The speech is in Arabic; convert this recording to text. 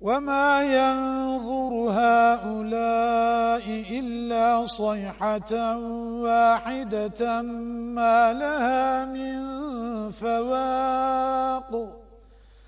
وما ينظر هؤلاء إلا صيحة واحدة ما لها من فواق